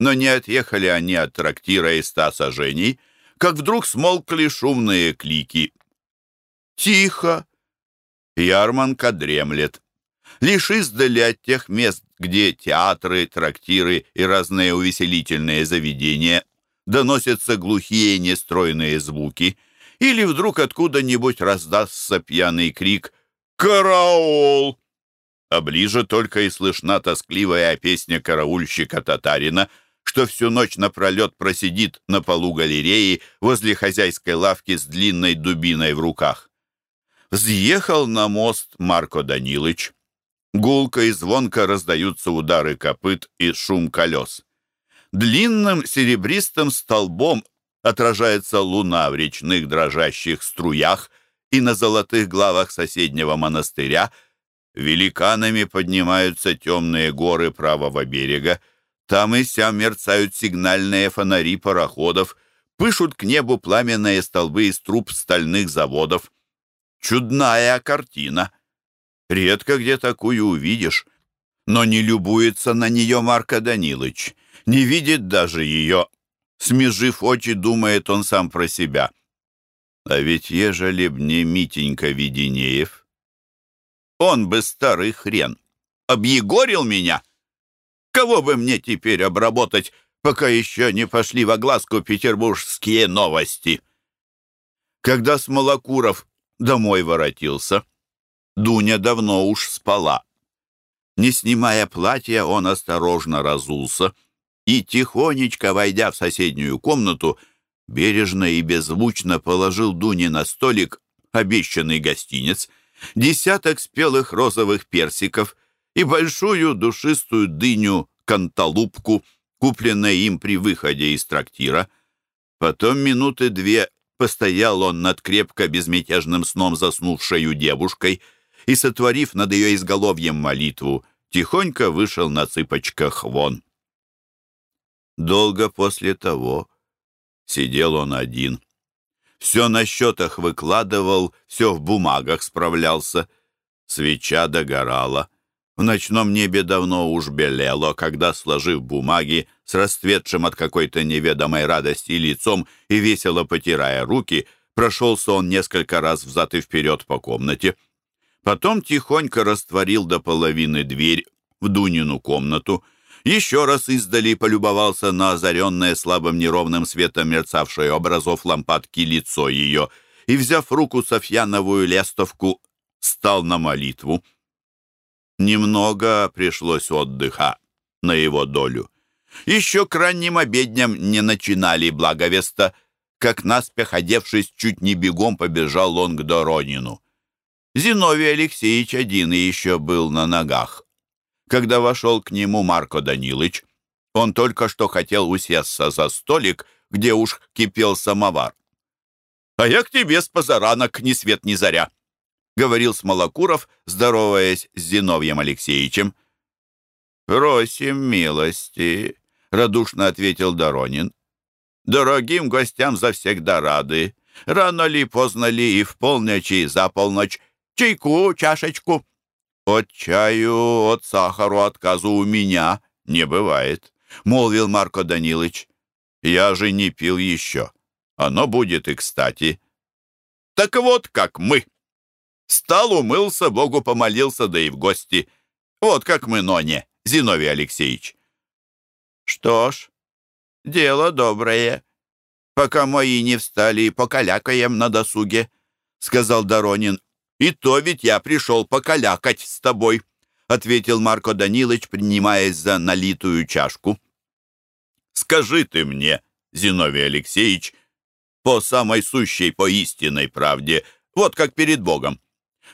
но не отъехали они от трактира и ста сажений, как вдруг смолкли шумные клики. Тихо. Ярманка дремлет. Лишь издали от тех мест, где театры, трактиры и разные увеселительные заведения доносятся глухие нестройные звуки, или вдруг откуда-нибудь раздастся пьяный крик «Караул!», а ближе только и слышна тоскливая песня караульщика-татарина, что всю ночь напролет просидит на полу галереи возле хозяйской лавки с длинной дубиной в руках. Взъехал на мост Марко Данилыч, Гулко и звонко раздаются удары копыт и шум колес. Длинным серебристым столбом отражается луна в речных дрожащих струях и на золотых главах соседнего монастыря великанами поднимаются темные горы правого берега. Там и сям мерцают сигнальные фонари пароходов, пышут к небу пламенные столбы из труб стальных заводов. Чудная картина — Редко где такую увидишь. Но не любуется на нее Марко Данилыч. Не видит даже ее. Смежив очи, думает он сам про себя. А ведь ежели б не Митенька Веденеев, он бы старый хрен объегорил меня. Кого бы мне теперь обработать, пока еще не пошли в огласку петербургские новости? Когда Смолокуров домой воротился, Дуня давно уж спала. Не снимая платья, он осторожно разулся и, тихонечко войдя в соседнюю комнату, бережно и беззвучно положил Дуне на столик обещанный гостинец, десяток спелых розовых персиков и большую душистую дыню-канталупку, купленную им при выходе из трактира. Потом минуты две постоял он над крепко безмятежным сном заснувшей девушкой — и, сотворив над ее изголовьем молитву, тихонько вышел на цыпочках вон. Долго после того сидел он один. Все на счетах выкладывал, все в бумагах справлялся. Свеча догорала. В ночном небе давно уж белело, когда, сложив бумаги, с расцветшим от какой-то неведомой радости лицом и весело потирая руки, прошелся он несколько раз взад и вперед по комнате. Потом тихонько растворил до половины дверь в Дунину комнату, еще раз издали полюбовался на озаренное слабым неровным светом мерцавшее образов лампадки лицо ее и, взяв руку Софьяновую лестовку, стал на молитву. Немного пришлось отдыха на его долю. Еще к ранним обедням не начинали благовеста, как наспех одевшись, чуть не бегом побежал он к Доронину. Зиновий Алексеевич один еще был на ногах. Когда вошел к нему Марко Данилыч, он только что хотел усесться за столик, где уж кипел самовар. «А я к тебе с позаранок ни свет ни заря», — говорил Смолокуров, здороваясь с Зиновьем Алексеевичем. «Просим милости», — радушно ответил Доронин. «Дорогим гостям завсегда рады. Рано ли, поздно ли и в полночь и за полночь Чайку, чашечку». «От чаю, от сахару отказу у меня не бывает», — молвил Марко Данилович. «Я же не пил еще. Оно будет и кстати». «Так вот как мы». Встал, умылся, Богу помолился, да и в гости. Вот как мы, Ноне, Зиновий Алексеевич. Что ж, дело доброе. Пока мои не встали, покалякаем на досуге, сказал Доронин. И то ведь я пришел покалякать с тобой, ответил Марко Данилович, принимаясь за налитую чашку. Скажи ты мне, Зиновий Алексеевич, по самой сущей, по истинной правде, вот как перед Богом.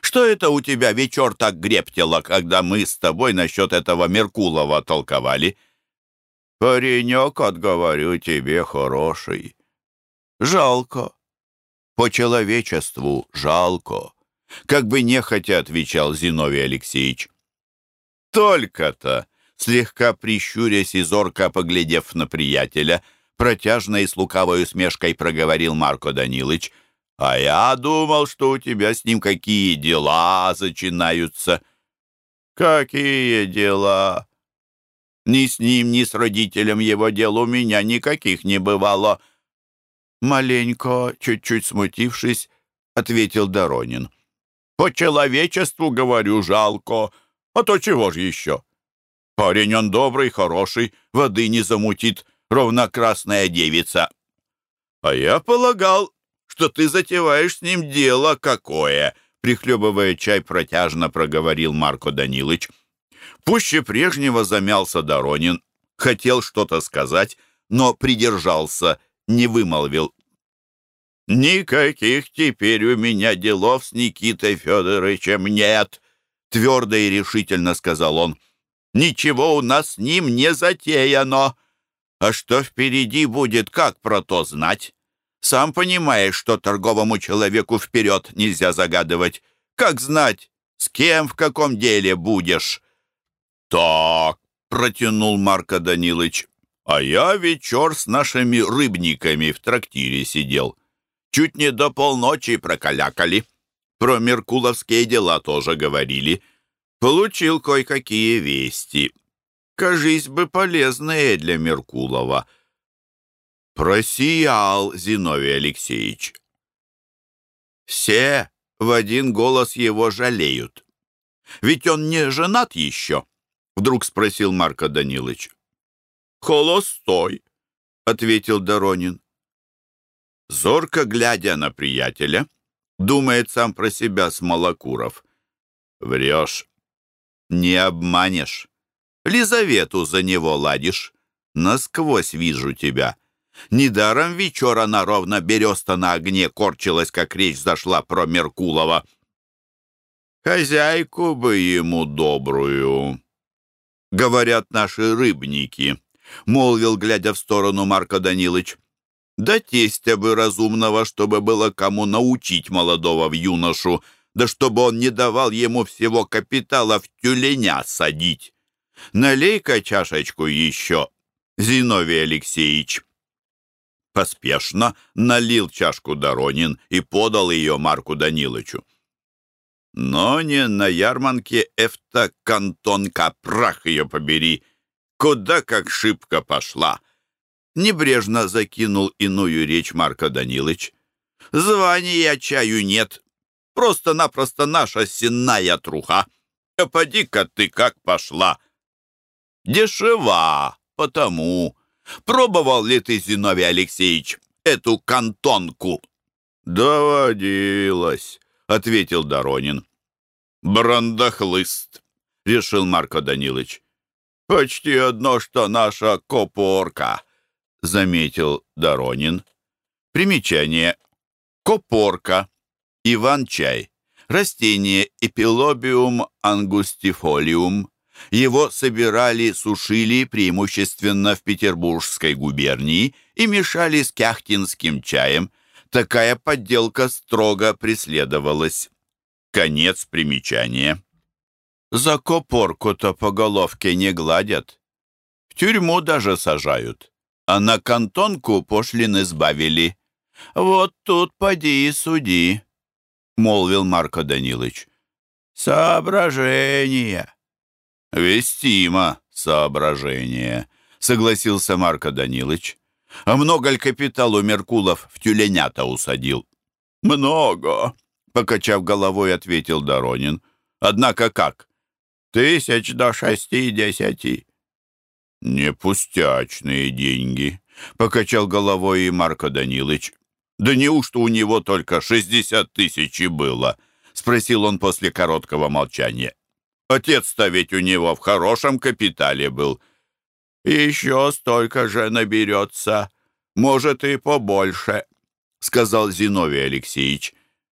Что это у тебя вечер так грептело, когда мы с тобой насчет этого Меркулова толковали? Паренек, отговорю тебе, хороший. Жалко. По человечеству жалко. Как бы нехотя отвечал Зиновий Алексеевич. Только-то, слегка прищурясь и зорко поглядев на приятеля, протяжно и с лукавой усмешкой проговорил Марко Данилыч — а я думал, что у тебя с ним какие дела начинаются. Какие дела? Ни с ним, ни с родителем его дел у меня никаких не бывало. Маленько, чуть-чуть смутившись, ответил Доронин. По человечеству, говорю, жалко. А то чего же еще? Парень он добрый, хороший, воды не замутит, ровно красная девица. А я полагал, что ты затеваешь с ним дело какое!» Прихлебывая чай, протяжно проговорил Марко Данилыч. Пуще прежнего замялся Доронин. Хотел что-то сказать, но придержался, не вымолвил. «Никаких теперь у меня делов с Никитой Федоровичем нет», — твердо и решительно сказал он. «Ничего у нас с ним не затеяно. А что впереди будет, как про то знать? Сам понимаешь, что торговому человеку вперед нельзя загадывать. Как знать, с кем в каком деле будешь?» «Так», — протянул Марко Данилович, «а я вечер с нашими рыбниками в трактире сидел. Чуть не до полночи прокалякали. Про меркуловские дела тоже говорили. Получил кое-какие вести. Кажись бы, полезные для Меркулова». Просиял Зиновий Алексеевич. Все в один голос его жалеют. Ведь он не женат еще, вдруг спросил Марко Данилович. Холостой, ответил Доронин. Зорко глядя на приятеля, думает сам про себя Смолокуров. Врешь, не обманешь. Лизавету за него ладишь. Насквозь вижу тебя. Недаром вечера на ровно береста на огне корчилась, как речь зашла про Меркулова. «Хозяйку бы ему добрую», — говорят наши рыбники, — молвил, глядя в сторону Марка Данилыч. «Да тестя бы разумного, чтобы было кому научить молодого в юношу, да чтобы он не давал ему всего капитала в тюленя садить. Налей-ка чашечку еще, Зиновий Алексеевич». Поспешно налил чашку Доронин и подал ее Марку Данилычу. Но не на ярманке эфта кантонка, прах ее побери, куда как шибко пошла. Небрежно закинул иную речь Марка Данилыч. Звания чаю нет, просто-напросто наша сенная труха. А поди-ка ты как пошла. Дешева, потому Пробовал ли ты, Зиновий Алексеевич, эту кантонку?» «Доводилось», — ответил Доронин. «Брандахлыст», — решил Марко Данилович. «Почти одно, что наша копорка», — заметил Доронин. Примечание. Копорка. Иван-чай. Растение эпилобиум ангустифолиум. Его собирали, сушили преимущественно в Петербургской губернии и мешали с кяхтинским чаем. Такая подделка строго преследовалась. Конец примечания. За копорку-то по головке не гладят. В тюрьму даже сажают. А на кантонку пошлины сбавили. «Вот тут поди и суди», — молвил Марко Данилович. «Соображения», «Вестимо соображение», — согласился Марко Данилович. «А много ли капиталу Меркулов в тюленята усадил?» «Много. — покачав головой, ответил Доронин. «Однако как?» «Тысяч до шестидесяти». «Не пустячные деньги», — покачал головой и Марко Данилович. «Да неужто у него только шестьдесят тысяч и было?» — спросил он после короткого молчания. «Отец-то ведь у него в хорошем капитале был». «Еще столько же наберется, может, и побольше», — сказал Зиновий Алексеевич.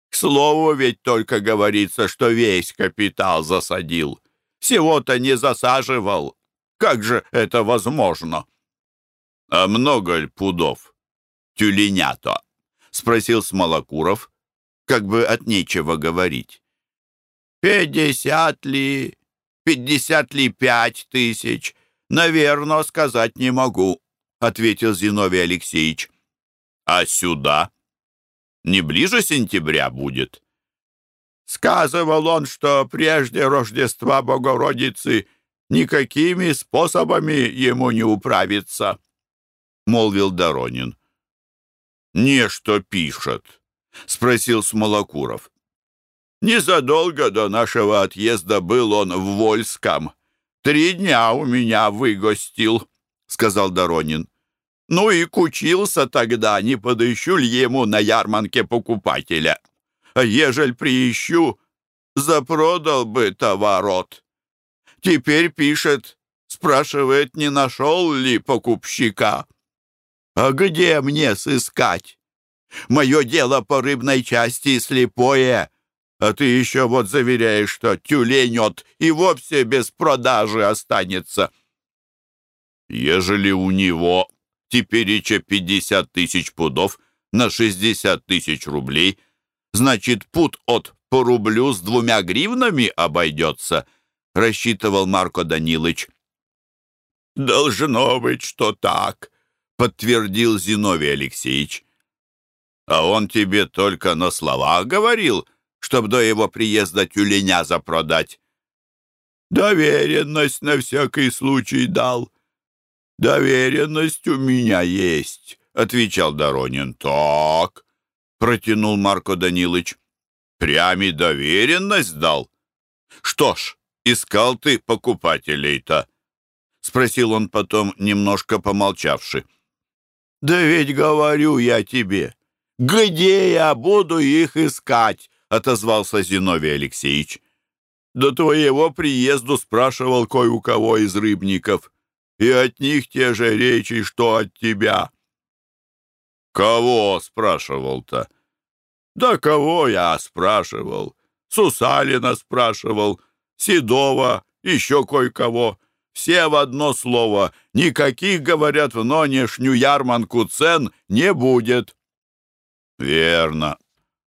«К слову, ведь только говорится, что весь капитал засадил. Всего-то не засаживал. Как же это возможно?» «А много ль пудов? Тюленя-то?» — спросил Смолокуров, как бы от нечего говорить. «Пятьдесят ли, пятьдесят ли пять тысяч?» «Наверно, сказать не могу», — ответил Зиновий Алексеевич. «А сюда? Не ближе сентября будет?» Сказывал он, что прежде Рождества Богородицы никакими способами ему не управиться, — молвил Доронин. «Не что пишет», — спросил Смолокуров. «Незадолго до нашего отъезда был он в Вольском», «Три дня у меня выгостил», — сказал Доронин. «Ну и кучился тогда, не подыщу ли ему на ярмарке покупателя. А ежель приищу, запродал бы товарот. Теперь пишет, спрашивает, не нашел ли покупщика. А где мне сыскать? Мое дело по рыбной части слепое, а ты еще вот заверяешь, что тюленет и вовсе без продажи останется. Ежели у него теперь еще 50 тысяч пудов на 60 тысяч рублей, значит, пуд от по рублю с двумя гривнами обойдется, рассчитывал Марко Данилович. «Должно быть, что так», — подтвердил Зиновий Алексеевич. «А он тебе только на словах говорил, чтоб до его приезда тюленя запродать. Доверенность на всякий случай дал. Доверенность у меня есть, отвечал Доронин. Так, протянул Марко Данилович. Прями доверенность дал? Что ж, искал ты покупателей-то? Спросил он потом, немножко помолчавши. Да ведь говорю я тебе, где я буду их искать? отозвался Зиновий Алексеевич. «До твоего приезду спрашивал кое у кого из рыбников, и от них те же речи, что от тебя». «Кого?» — спрашивал-то. «Да кого я спрашивал? Сусалина спрашивал, Седова, еще кое-кого. Все в одно слово. Никаких, говорят, в нонешнюю ярманку цен не будет». «Верно»,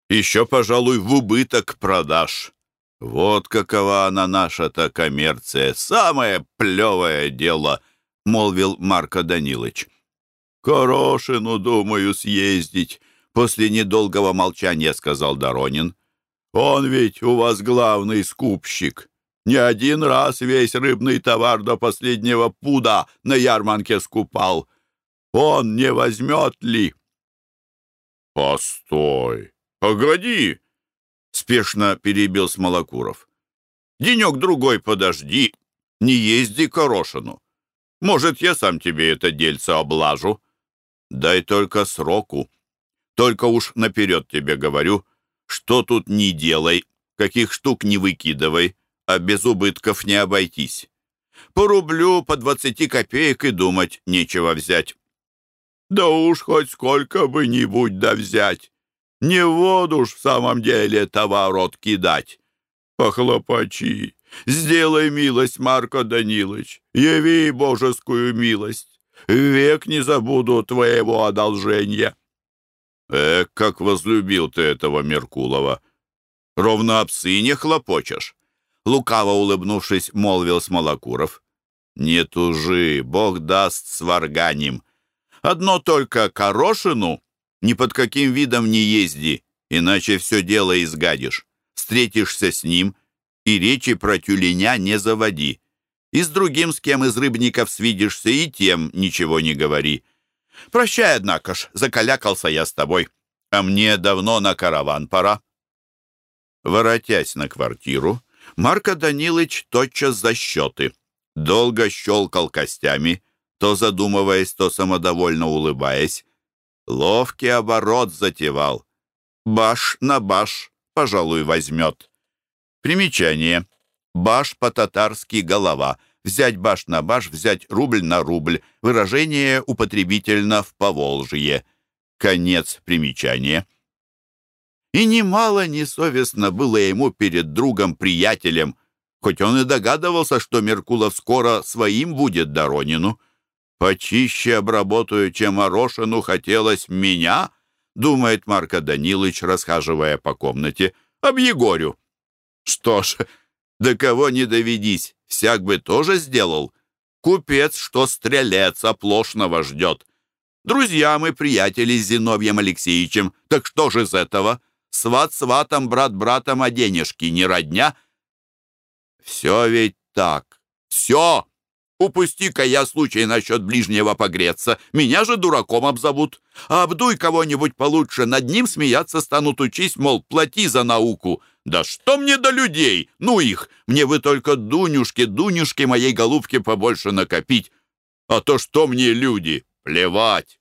еще, пожалуй, в убыток продаж. Вот какова она наша-то коммерция. Самое плевое дело, — молвил Марко Данилович. «Корошину, думаю, съездить», — после недолгого молчания сказал Доронин. «Он ведь у вас главный скупщик. Не один раз весь рыбный товар до последнего пуда на ярмарке скупал. Он не возьмет ли?» «Постой!» «Погоди!» — спешно перебил Смолокуров. «Денек-другой подожди, не езди к Орошину. Может, я сам тебе это дельце облажу. Дай только сроку. Только уж наперед тебе говорю, что тут не делай, каких штук не выкидывай, а без убытков не обойтись. По рублю, по двадцати копеек и думать нечего взять». «Да уж хоть сколько бы нибудь да взять!» Не воду ж в самом деле товарот кидать. Похлопачи, сделай милость, Марко Данилович, яви божескую милость. Век не забуду твоего одолжения. Эх, как возлюбил ты этого Меркулова. Ровно об сыне хлопочешь. Лукаво улыбнувшись, молвил Смолокуров. «Не тужи, Бог даст сварганим. Одно только Корошину ни под каким видом не езди, иначе все дело изгадишь. Встретишься с ним и речи про тюленя не заводи. И с другим, с кем из рыбников свидишься, и тем ничего не говори. Прощай, однако ж, закалякался я с тобой, а мне давно на караван пора. Воротясь на квартиру, Марко Данилыч тотчас за счеты. Долго щелкал костями, то задумываясь, то самодовольно улыбаясь. Ловкий оборот затевал. Баш на баш, пожалуй, возьмет. Примечание. Баш по-татарски голова. Взять баш на баш, взять рубль на рубль. Выражение употребительно в Поволжье. Конец примечания. И немало несовестно было ему перед другом-приятелем, хоть он и догадывался, что Меркулов скоро своим будет Доронину. «Почище обработаю, чем Орошину хотелось меня», думает Марко Данилович, расхаживая по комнате. «Об Егорю». «Что ж, до кого не доведись, всяк бы тоже сделал. Купец, что стрелец, оплошного ждет. Друзья мы, приятели с Зиновьем Алексеевичем, так что же из этого?» Сват сватом, брат братом, а денежки не родня. Все ведь так. Все. Упусти-ка я случай насчет ближнего погреться. Меня же дураком обзовут. А обдуй кого-нибудь получше, над ним смеяться станут учись, мол, плати за науку. Да что мне до людей? Ну их! Мне вы только Дунюшки, Дунюшки моей голубки побольше накопить. А то что мне люди? Плевать.